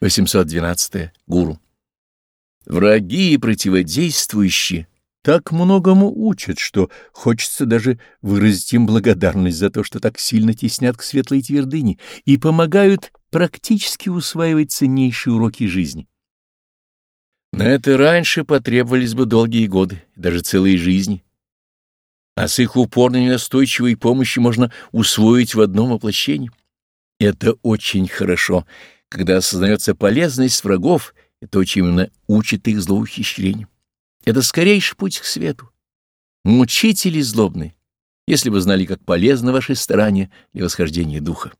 812. Гуру. Враги и противодействующие так многому учат, что хочется даже выразить им благодарность за то, что так сильно теснят к светлой твердыне и помогают практически усваивать ценнейшие уроки жизни. На это раньше потребовались бы долгие годы, даже целые жизни. А с их упорной и настойчивой помощью можно усвоить в одном воплощении. Это очень хорошо — когда осознается полезность врагов и то, чем именно учит их злоухищрению. Это скорейший путь к свету. Мучители злобные, если бы знали, как полезно ваши старания для восхождения духа.